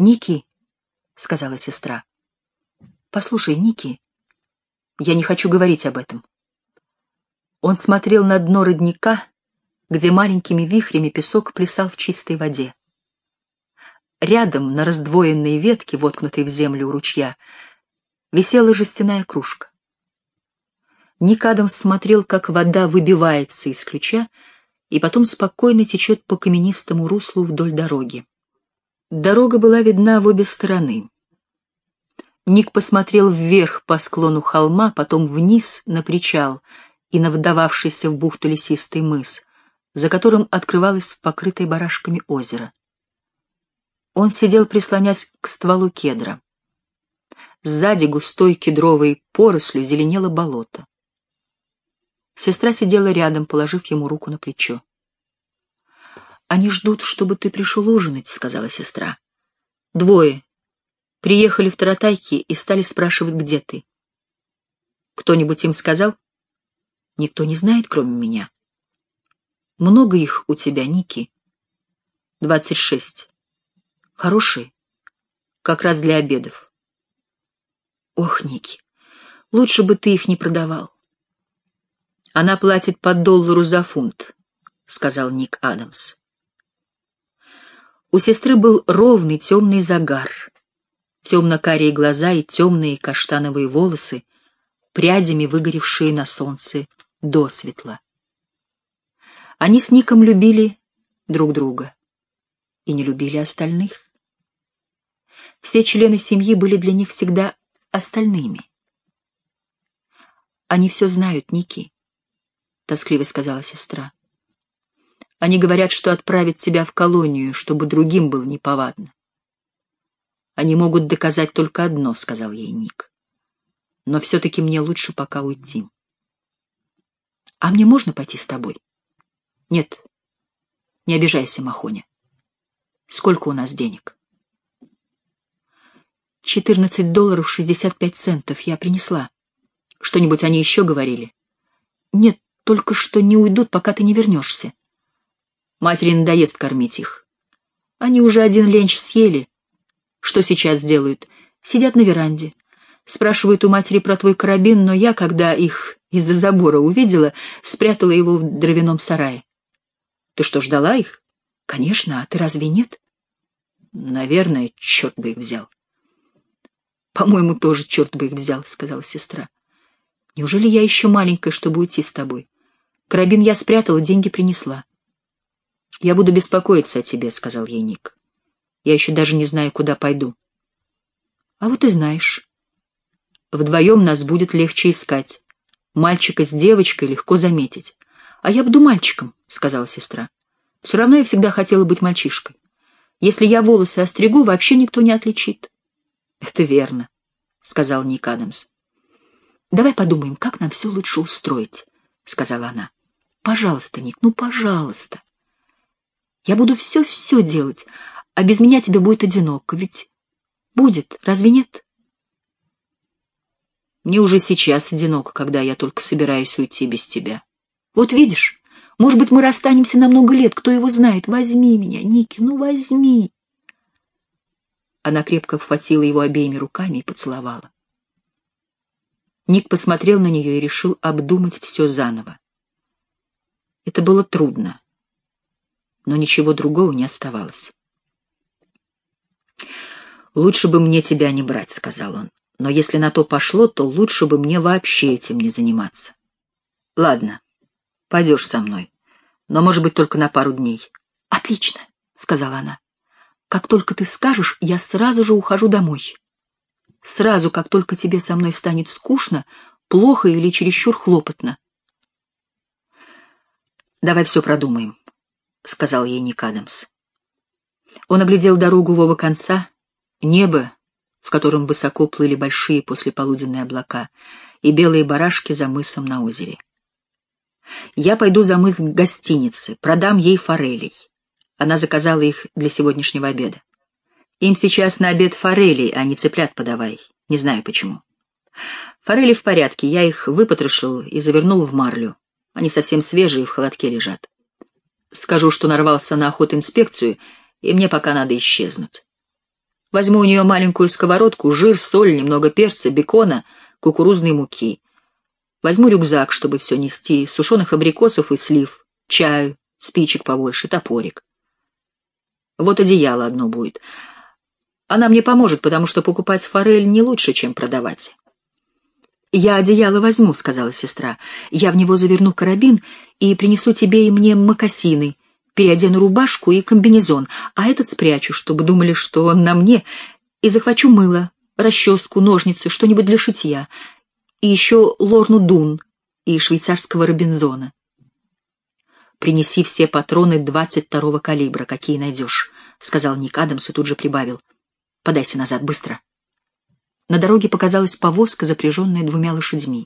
«Ники», — сказала сестра, — «послушай, Ники, я не хочу говорить об этом». Он смотрел на дно родника, где маленькими вихрями песок плясал в чистой воде. Рядом, на раздвоенной ветке, воткнутой в землю у ручья, висела жестяная кружка. Ник смотрел, как вода выбивается из ключа и потом спокойно течет по каменистому руслу вдоль дороги. Дорога была видна в обе стороны. Ник посмотрел вверх по склону холма, потом вниз на причал и на вдававшийся в бухту лесистый мыс, за которым открывалось покрытое барашками озеро. Он сидел, прислонясь к стволу кедра. Сзади густой кедровой порослью зеленело болото. Сестра сидела рядом, положив ему руку на плечо. «Они ждут, чтобы ты пришел ужинать», — сказала сестра. «Двое. Приехали в Таратайки и стали спрашивать, где ты. Кто-нибудь им сказал?» «Никто не знает, кроме меня». «Много их у тебя, Ники?» «Двадцать шесть. Хорошие. Как раз для обедов». «Ох, Ники, лучше бы ты их не продавал. Она платит по доллару за фунт, — сказал Ник Адамс. У сестры был ровный темный загар, темно-карие глаза и темные каштановые волосы, прядями выгоревшие на солнце досветла. Они с Ником любили друг друга и не любили остальных. Все члены семьи были для них всегда остальными. Они все знают, Ники тоскливо сказала сестра. Они говорят, что отправят тебя в колонию, чтобы другим было неповадно. Они могут доказать только одно, сказал ей Ник. Но все-таки мне лучше пока уйти. А мне можно пойти с тобой? Нет. Не обижайся, Махоня. Сколько у нас денег? Четырнадцать долларов шестьдесят пять центов я принесла. Что-нибудь они еще говорили? Нет, только что не уйдут, пока ты не вернешься. Матери надоест кормить их. Они уже один ленч съели. Что сейчас делают? Сидят на веранде. Спрашивают у матери про твой карабин, но я, когда их из-за забора увидела, спрятала его в дровяном сарае. Ты что, ждала их? Конечно, а ты разве нет? Наверное, черт бы их взял. По-моему, тоже черт бы их взял, сказала сестра. Неужели я еще маленькая, чтобы уйти с тобой? Карабин я спрятала, деньги принесла. «Я буду беспокоиться о тебе», — сказал ей Ник. «Я еще даже не знаю, куда пойду». «А вот и знаешь. Вдвоем нас будет легче искать. Мальчика с девочкой легко заметить. А я буду мальчиком», — сказала сестра. «Все равно я всегда хотела быть мальчишкой. Если я волосы остригу, вообще никто не отличит». «Это верно», — сказал Ник Адамс. «Давай подумаем, как нам все лучше устроить», — сказала она. Пожалуйста, Ник, ну, пожалуйста. Я буду все-все делать, а без меня тебе будет одиноко, ведь будет, разве нет? Мне уже сейчас одиноко, когда я только собираюсь уйти без тебя. Вот видишь, может быть, мы расстанемся на много лет, кто его знает. Возьми меня, Ники, ну возьми. Она крепко вхватила его обеими руками и поцеловала. Ник посмотрел на нее и решил обдумать все заново. Это было трудно, но ничего другого не оставалось. «Лучше бы мне тебя не брать», — сказал он. «Но если на то пошло, то лучше бы мне вообще этим не заниматься». «Ладно, пойдешь со мной, но, может быть, только на пару дней». «Отлично», — сказала она. «Как только ты скажешь, я сразу же ухожу домой. Сразу, как только тебе со мной станет скучно, плохо или чересчур хлопотно. «Давай все продумаем», — сказал ей Ник Адамс. Он оглядел дорогу в оба конца, небо, в котором высоко плыли большие послеполуденные облака, и белые барашки за мысом на озере. «Я пойду за мыс к гостинице, продам ей форелей». Она заказала их для сегодняшнего обеда. Им сейчас на обед форелей, а не цыплят подавай. Не знаю почему. Форели в порядке, я их выпотрошил и завернул в марлю. Они совсем свежие, в холодке лежат. Скажу, что нарвался на охотинспекцию, и мне пока надо исчезнуть. Возьму у нее маленькую сковородку, жир, соль, немного перца, бекона, кукурузной муки. Возьму рюкзак, чтобы все нести, сушеных абрикосов и слив, чаю, спичек побольше, топорик. Вот одеяло одно будет. Она мне поможет, потому что покупать форель не лучше, чем продавать. «Я одеяло возьму», — сказала сестра. «Я в него заверну карабин и принесу тебе и мне мокасины, переодену рубашку и комбинезон, а этот спрячу, чтобы думали, что он на мне, и захвачу мыло, расческу, ножницы, что-нибудь для шитья, и еще лорну дун и швейцарского робинзона. «Принеси все патроны двадцать второго калибра, какие найдешь», — сказал Ник Адамс и тут же прибавил. «Подайся назад, быстро». На дороге показалась повозка, запряженная двумя лошадьми.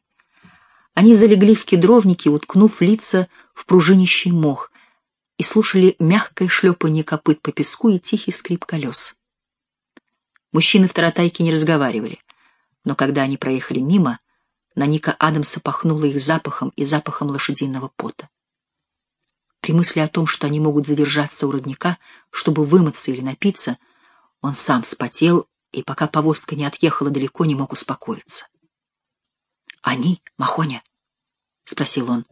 Они залегли в кедровнике, уткнув лица в пружинищий мох, и слушали мягкое шлепанье копыт по песку и тихий скрип колес. Мужчины в таратайке не разговаривали, но когда они проехали мимо, на Ника Адамса пахнуло их запахом и запахом лошадиного пота. При мысли о том, что они могут задержаться у родника, чтобы вымыться или напиться, он сам вспотел и, пока повозка не отъехала далеко, не мог успокоиться. «Они, Махоня?» — спросил он.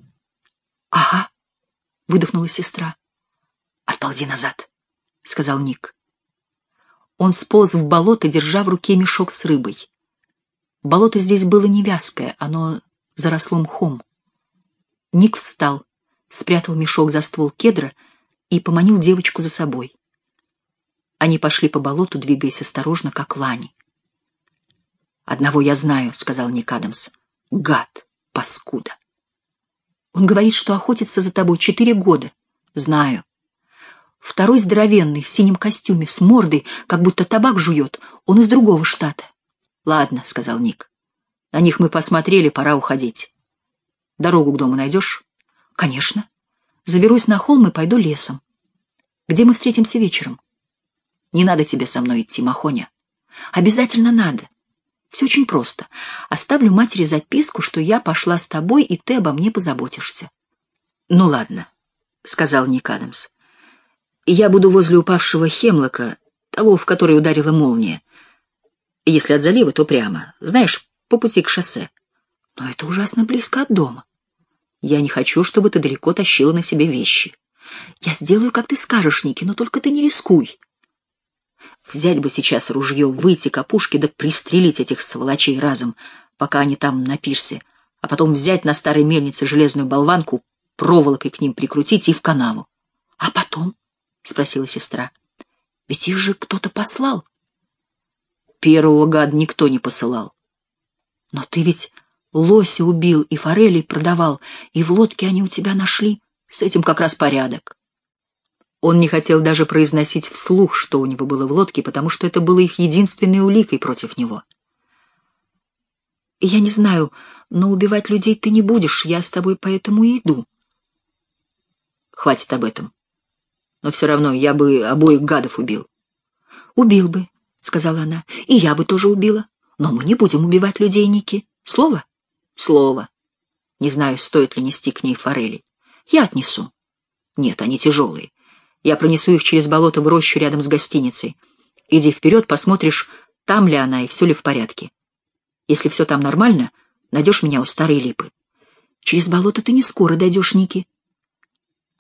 «Ага», — выдохнула сестра. «Отползи назад», — сказал Ник. Он сполз в болото, держа в руке мешок с рыбой. Болото здесь было не вязкое, оно заросло мхом. Ник встал, спрятал мешок за ствол кедра и поманил девочку за собой. Они пошли по болоту, двигаясь осторожно, как лани. «Одного я знаю», — сказал Ник Адамс. «Гад, паскуда». «Он говорит, что охотится за тобой четыре года». «Знаю». Второй здоровенный, в синем костюме, с мордой, как будто табак жует, он из другого штата. «Ладно», — сказал Ник. «На них мы посмотрели, пора уходить. Дорогу к дому найдешь?» «Конечно. Заберусь на холм и пойду лесом. Где мы встретимся вечером?» Не надо тебе со мной идти, Махоня. Обязательно надо. Все очень просто. Оставлю матери записку, что я пошла с тобой, и ты обо мне позаботишься. Ну ладно, — сказал Ник Адамс. Я буду возле упавшего хемлока, того, в который ударила молния. Если от залива, то прямо. Знаешь, по пути к шоссе. Но это ужасно близко от дома. Я не хочу, чтобы ты далеко тащила на себе вещи. Я сделаю, как ты скажешь, Ники, но только ты не рискуй. Взять бы сейчас ружье, выйти к опушке да пристрелить этих сволочей разом, пока они там на пирсе, а потом взять на старой мельнице железную болванку, проволокой к ним прикрутить и в канаву. — А потом? — спросила сестра. — Ведь их же кто-то послал. Первого гада никто не посылал. Но ты ведь лося убил и форелей продавал, и в лодке они у тебя нашли. С этим как раз порядок. Он не хотел даже произносить вслух, что у него было в лодке, потому что это было их единственной уликой против него. «Я не знаю, но убивать людей ты не будешь, я с тобой поэтому и иду». «Хватит об этом. Но все равно я бы обоих гадов убил». «Убил бы», — сказала она, — «и я бы тоже убила. Но мы не будем убивать людей, Ники. Слово?» «Слово. Не знаю, стоит ли нести к ней форели. Я отнесу». «Нет, они тяжелые. Я пронесу их через болото в рощу рядом с гостиницей. Иди вперед, посмотришь, там ли она и все ли в порядке. Если все там нормально, найдешь меня у старой липы. Через болото ты не скоро дойдешь, Ники.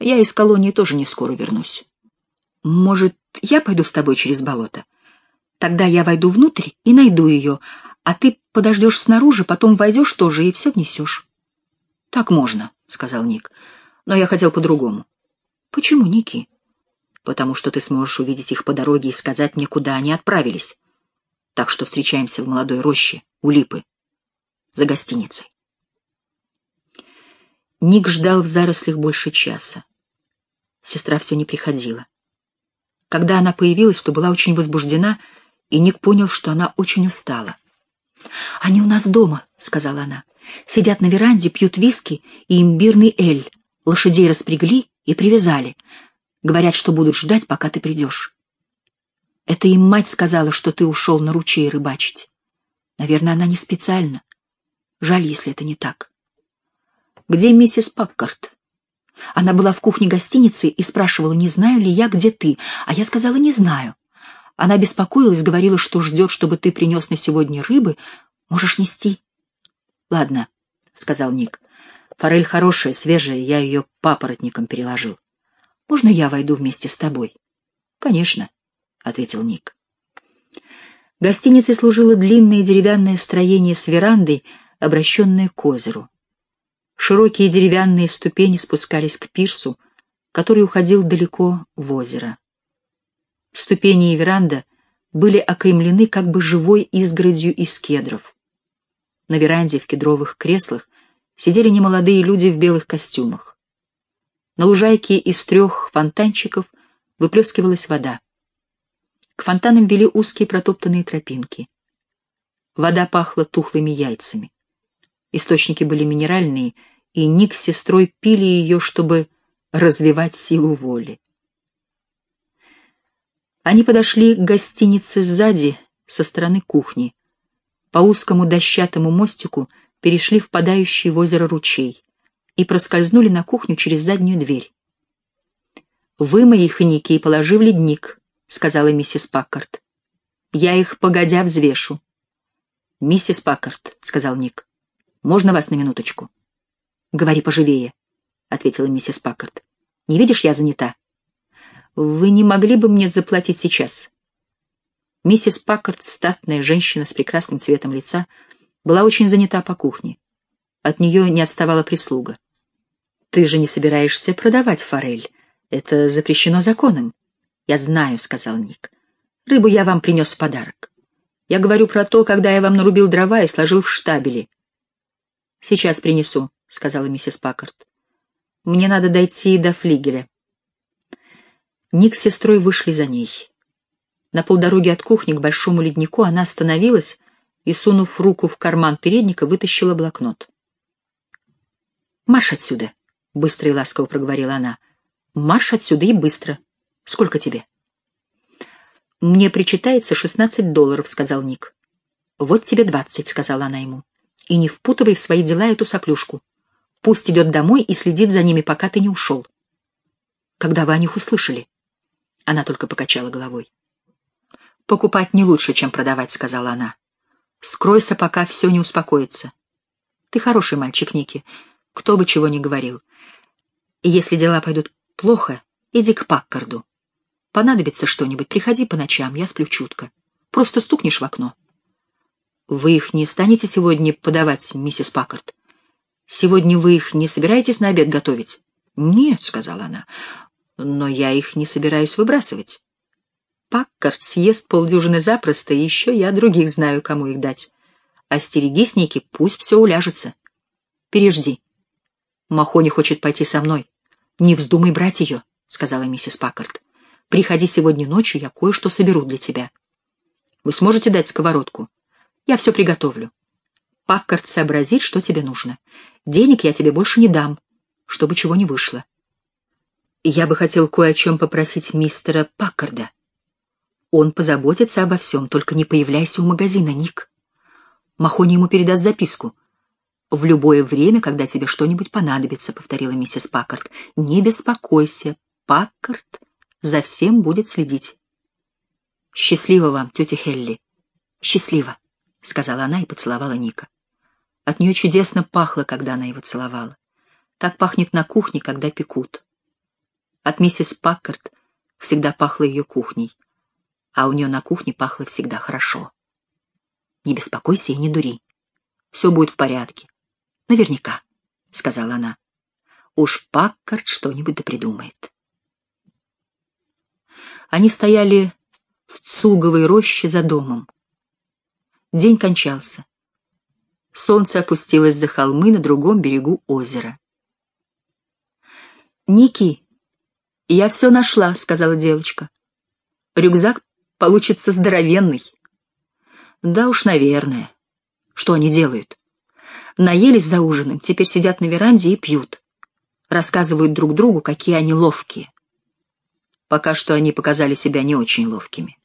Я из колонии тоже не скоро вернусь. Может, я пойду с тобой через болото? Тогда я войду внутрь и найду ее, а ты подождешь снаружи, потом войдешь тоже и все внесешь. — Так можно, — сказал Ник, — но я хотел по-другому. — Почему, Ники? Потому что ты сможешь увидеть их по дороге и сказать мне, куда они отправились. Так что встречаемся в молодой роще, у Липы, за гостиницей. Ник ждал в зарослях больше часа. Сестра все не приходила. Когда она появилась, то была очень возбуждена, и Ник понял, что она очень устала. «Они у нас дома», — сказала она. «Сидят на веранде, пьют виски и имбирный эль. Лошадей распрягли и привязали. Говорят, что будут ждать, пока ты придешь. Это им мать сказала, что ты ушел на ручей рыбачить. Наверное, она не специально. Жаль, если это не так. Где миссис Папкарт? Она была в кухне гостиницы и спрашивала, не знаю ли я, где ты, а я сказала, не знаю. Она беспокоилась, говорила, что ждет, чтобы ты принес на сегодня рыбы. Можешь нести. Ладно, — сказал Ник. Форель хорошая, свежая, я ее папоротником переложил. Можно я войду вместе с тобой? Конечно, — ответил Ник. Гостиницей служило длинное деревянное строение с верандой, обращенное к озеру. Широкие деревянные ступени спускались к пирсу, который уходил далеко в озеро. Ступени и веранда были окаймлены как бы живой изгородью из кедров. На веранде в кедровых креслах сидели немолодые люди в белых костюмах. На лужайке из трех фонтанчиков выплескивалась вода. К фонтанам вели узкие протоптанные тропинки. Вода пахла тухлыми яйцами. Источники были минеральные, и Ник с сестрой пили ее, чтобы развивать силу воли. Они подошли к гостинице сзади, со стороны кухни. По узкому дощатому мостику перешли впадающий в озеро ручей и проскользнули на кухню через заднюю дверь. «Вымой их, Ники, и положи в ледник», — сказала миссис Паккарт. «Я их, погодя, взвешу». «Миссис Паккарт», — сказал Ник, — «можно вас на минуточку?» «Говори поживее», — ответила миссис Паккарт. «Не видишь, я занята». Вы не могли бы мне заплатить сейчас?» Миссис Паккард, статная женщина с прекрасным цветом лица, была очень занята по кухне. От нее не отставала прислуга. «Ты же не собираешься продавать форель. Это запрещено законом». «Я знаю», — сказал Ник. «Рыбу я вам принес в подарок. Я говорю про то, когда я вам нарубил дрова и сложил в штабели». «Сейчас принесу», — сказала миссис Паккард. «Мне надо дойти до флигеля. Ник с сестрой вышли за ней. На полдороге от кухни к большому леднику она остановилась и, сунув руку в карман передника, вытащила блокнот. «Марш отсюда!» — быстро и ласково проговорила она. «Марш отсюда и быстро. Сколько тебе?» «Мне причитается шестнадцать долларов», — сказал Ник. «Вот тебе двадцать», — сказала она ему. «И не впутывай в свои дела эту соплюшку. Пусть идет домой и следит за ними, пока ты не ушел». «Когда вы о них услышали?» Она только покачала головой. «Покупать не лучше, чем продавать», — сказала она. «Скройся, пока все не успокоится. Ты хороший мальчик, Ники, кто бы чего ни говорил. И если дела пойдут плохо, иди к Паккарду. Понадобится что-нибудь, приходи по ночам, я сплю чутко. Просто стукнешь в окно». «Вы их не станете сегодня подавать, миссис Паккард? Сегодня вы их не собираетесь на обед готовить?» «Нет», — сказала она, но я их не собираюсь выбрасывать. Паккарт съест полдюжины запросто, и еще я других знаю, кому их дать. Остерегись, Ники, пусть все уляжется. Пережди. Махони хочет пойти со мной. Не вздумай брать ее, — сказала миссис Паккарт. Приходи сегодня ночью, я кое-что соберу для тебя. Вы сможете дать сковородку? Я все приготовлю. Паккарт сообразит, что тебе нужно. Денег я тебе больше не дам, чтобы чего не вышло. Я бы хотел кое о чем попросить мистера Паккарда. Он позаботится обо всем, только не появляйся у магазина, Ник. Махони ему передаст записку. В любое время, когда тебе что-нибудь понадобится, — повторила миссис Паккард, — не беспокойся, Паккард за всем будет следить. Счастливо вам, тетя Хелли. Счастливо, — сказала она и поцеловала Ника. От нее чудесно пахло, когда она его целовала. Так пахнет на кухне, когда пекут. От миссис Паккарт всегда пахло ее кухней, а у нее на кухне пахло всегда хорошо. «Не беспокойся и не дури. Все будет в порядке. Наверняка», — сказала она. «Уж Паккарт что-нибудь да придумает». Они стояли в цуговой роще за домом. День кончался. Солнце опустилось за холмы на другом берегу озера. «Ники!» «Я все нашла», — сказала девочка. «Рюкзак получится здоровенный». «Да уж, наверное. Что они делают?» Наелись за ужином, теперь сидят на веранде и пьют. Рассказывают друг другу, какие они ловкие. Пока что они показали себя не очень ловкими.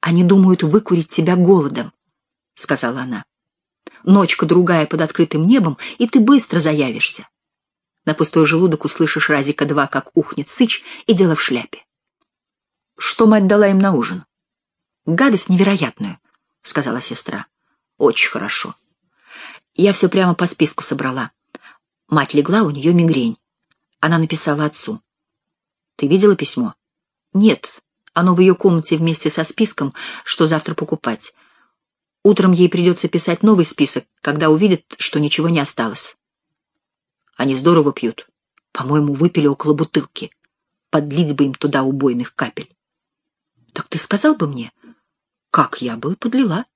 «Они думают выкурить тебя голодом», — сказала она. «Ночка другая под открытым небом, и ты быстро заявишься. На пустой желудок услышишь разика два, как ухнет сыч, и дело в шляпе. Что мать дала им на ужин? Гадость невероятную, — сказала сестра. Очень хорошо. Я все прямо по списку собрала. Мать легла, у нее мигрень. Она написала отцу. Ты видела письмо? Нет, оно в ее комнате вместе со списком, что завтра покупать. Утром ей придется писать новый список, когда увидит, что ничего не осталось. Они здорово пьют. По-моему, выпили около бутылки. Подлить бы им туда убойных капель. Так ты сказал бы мне, как я бы подлила?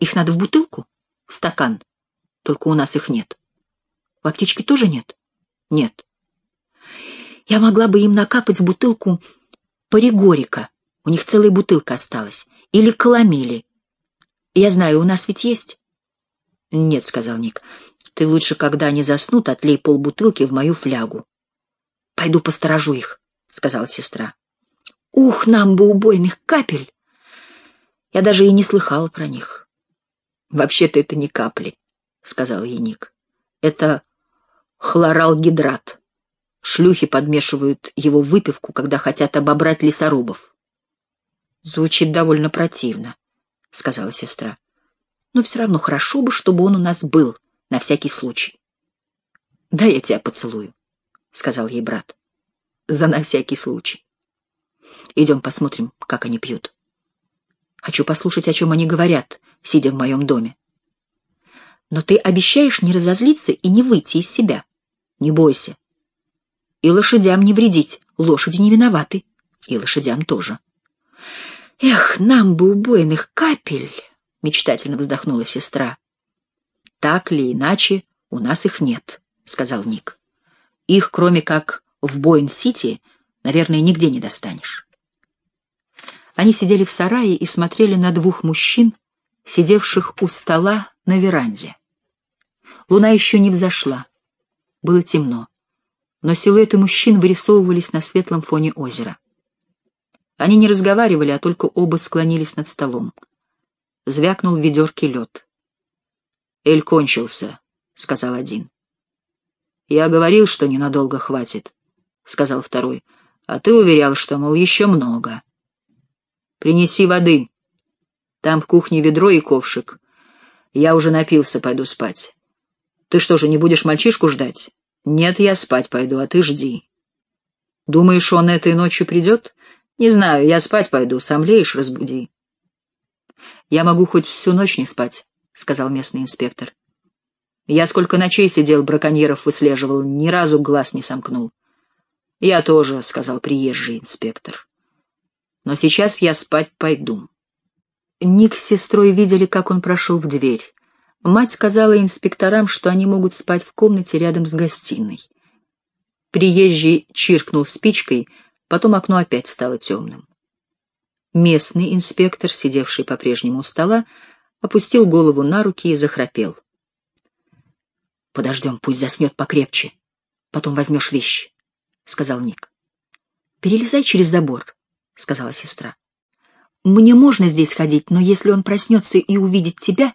Их надо в бутылку? В стакан. Только у нас их нет. В аптечке тоже нет? Нет. Я могла бы им накапать в бутылку паригорика. У них целая бутылка осталась. Или каламели. Я знаю, у нас ведь есть? Нет, сказал Ник. Ты лучше, когда они заснут, отлей полбутылки в мою флягу. Пойду посторожу их, сказала сестра. Ух, нам бы убойных капель! Я даже и не слыхала про них. Вообще-то это не капли, сказал ей. Это хлоралгидрат. Шлюхи подмешивают его в выпивку, когда хотят обобрать лесорубов. Звучит довольно противно, сказала сестра. Но все равно хорошо бы, чтобы он у нас был, на всякий случай. Да, я тебя поцелую, сказал ей брат. За на всякий случай. Идем посмотрим, как они пьют. Хочу послушать, о чем они говорят, сидя в моем доме. Но ты обещаешь не разозлиться и не выйти из себя. Не бойся. И лошадям не вредить, лошади не виноваты. И лошадям тоже. Эх, нам бы убойных капель, мечтательно вздохнула сестра. Так или иначе, у нас их нет, сказал Ник. Их, кроме как в Боин-Сити, наверное, нигде не достанешь. Они сидели в сарае и смотрели на двух мужчин, сидевших у стола на веранде. Луна еще не взошла. Было темно, но силуэты мужчин вырисовывались на светлом фоне озера. Они не разговаривали, а только оба склонились над столом. Звякнул в ведерке лед. «Эль кончился», — сказал один. «Я говорил, что ненадолго хватит», — сказал второй. «А ты уверял, что, мол, еще много». «Принеси воды. Там в кухне ведро и ковшик. Я уже напился, пойду спать. Ты что же, не будешь мальчишку ждать? Нет, я спать пойду, а ты жди. Думаешь, он этой ночью придет? Не знаю, я спать пойду, сомлеешь, разбуди. Я могу хоть всю ночь не спать, сказал местный инспектор. Я сколько ночей сидел, браконьеров выслеживал, ни разу глаз не сомкнул. Я тоже, сказал приезжий инспектор. Но сейчас я спать пойду. Ник с сестрой видели, как он прошел в дверь. Мать сказала инспекторам, что они могут спать в комнате рядом с гостиной. Приезжий чиркнул спичкой, потом окно опять стало темным. Местный инспектор, сидевший по-прежнему у стола, опустил голову на руки и захрапел. «Подождем, пусть заснет покрепче. Потом возьмешь вещи», — сказал Ник. «Перелезай через забор», — сказала сестра. «Мне можно здесь ходить, но если он проснется и увидит тебя...»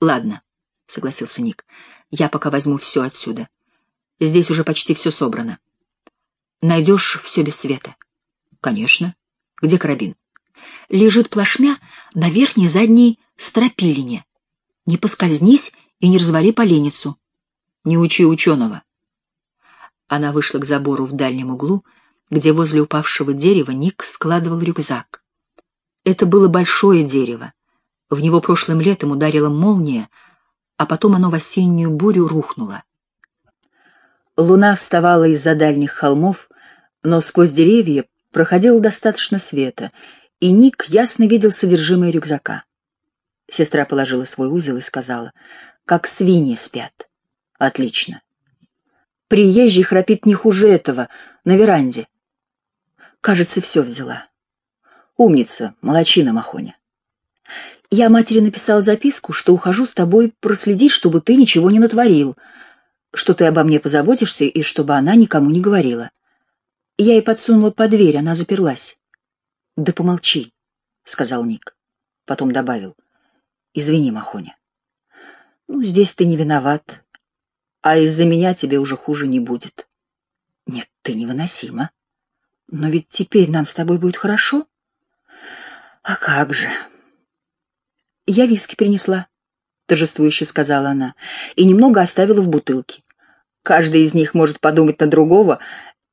Ладно, согласился Ник. Я пока возьму все отсюда. Здесь уже почти все собрано. Найдешь все без света? Конечно. Где карабин? Лежит плашмя на верхней задней стропилине. Не поскользнись и не развали поленницу. Не учи ученого. Она вышла к забору в дальнем углу, где возле упавшего дерева Ник складывал рюкзак. Это было большое дерево, в него прошлым летом ударила молния, а потом оно в осеннюю бурю рухнуло. Луна вставала из-за дальних холмов, но сквозь деревья проходило достаточно света, и Ник ясно видел содержимое рюкзака. Сестра положила свой узел и сказала, «Как свиньи спят». «Отлично». «Приезжий храпит не хуже этого, на веранде». «Кажется, все взяла». «Умница, молочина, Махоня». Я матери написал записку, что ухожу с тобой проследить, чтобы ты ничего не натворил, что ты обо мне позаботишься и чтобы она никому не говорила. Я ей подсунула под дверь, она заперлась. — Да помолчи, — сказал Ник. Потом добавил. — Извини, Махоня. — Ну, здесь ты не виноват, а из-за меня тебе уже хуже не будет. — Нет, ты невыносима. Но ведь теперь нам с тобой будет хорошо. — А как же? Я виски принесла, торжествующе сказала она, и немного оставила в бутылке. Каждый из них может подумать на другого,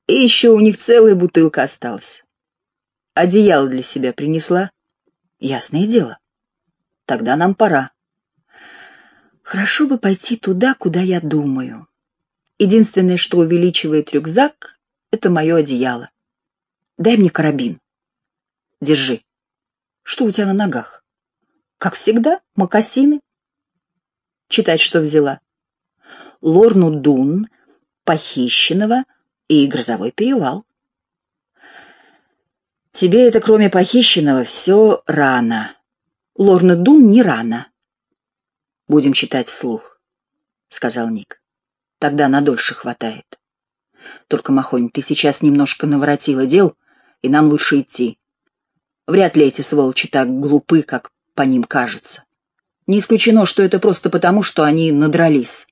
и еще у них целая бутылка осталась. Одеяло для себя принесла? Ясное дело. Тогда нам пора. Хорошо бы пойти туда, куда я думаю. Единственное, что увеличивает рюкзак, — это мое одеяло. Дай мне карабин. Держи. Что у тебя на ногах? Как всегда, мокасины. Читать, что взяла. Лорну Дун, похищенного и грозовой перевал. Тебе это, кроме похищенного, все рано. Лорна Дун не рано. Будем читать вслух, — сказал Ник. Тогда на дольше хватает. Только, Махонь, ты сейчас немножко наворотила дел, и нам лучше идти. Вряд ли эти сволочи так глупы, как по ним кажется. Не исключено, что это просто потому, что они надрались.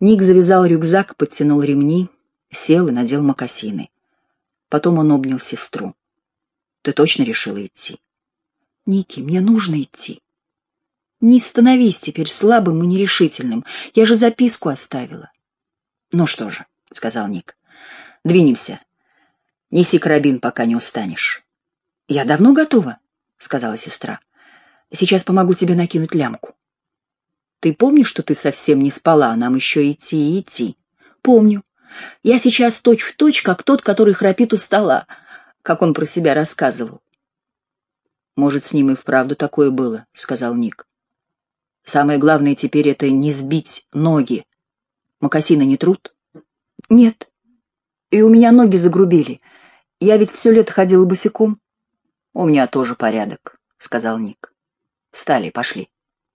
Ник завязал рюкзак, подтянул ремни, сел и надел мокасины. Потом он обнял сестру. «Ты точно решила идти?» «Ники, мне нужно идти. Не становись теперь слабым и нерешительным. Я же записку оставила». «Ну что же», — сказал Ник, — «двинемся. Неси карабин, пока не устанешь». «Я давно готова», — сказала сестра. «Сейчас помогу тебе накинуть лямку». «Ты помнишь, что ты совсем не спала, нам еще идти и идти?» «Помню. Я сейчас точь-в-точь, точь, как тот, который храпит у стола», как он про себя рассказывал. «Может, с ним и вправду такое было», — сказал Ник. «Самое главное теперь — это не сбить ноги. Макасины не труд?» «Нет. И у меня ноги загрубели. Я ведь все лето ходила босиком». «У меня тоже порядок», — сказал Ник. «Встали, пошли».